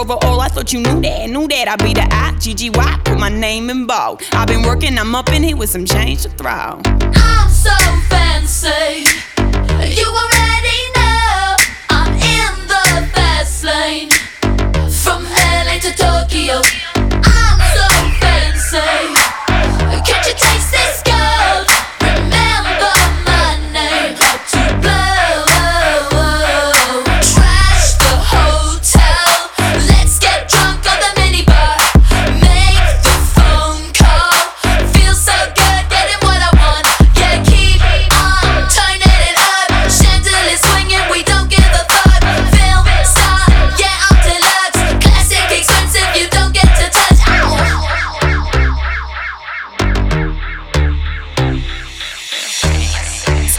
That paper over all. I thought you knew that, knew that. I'd be the I, G G Y. Put my name in bold. I've been working. I'm up in here with some change to throw. I'm so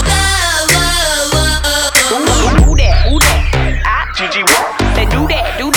That? That? I G G Y. Say do that, do that.